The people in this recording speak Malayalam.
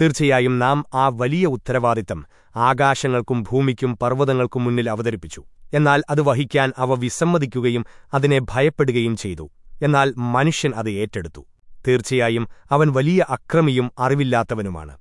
തീർച്ചയായും നാം ആ വലിയ ഉത്തരവാദിത്തം ആകാശങ്ങൾക്കും ഭൂമിക്കും പർവതങ്ങൾക്കും മുന്നിൽ അവതരിപ്പിച്ചു. എന്നാൽ അത് വഹിക്കാൻ അവ വിസമ്മതിക്കുകയും അതിനെ ഭയപ്പെടുകയും ചെയ്തു. എന്നാൽ മനുഷ്യൻ അത് ഏറ്റെടുത്തു. തീർച്ചയായും അവൻ വലിയ അക്രമിയും അറിവില്ലാത്തവനുമാണ്.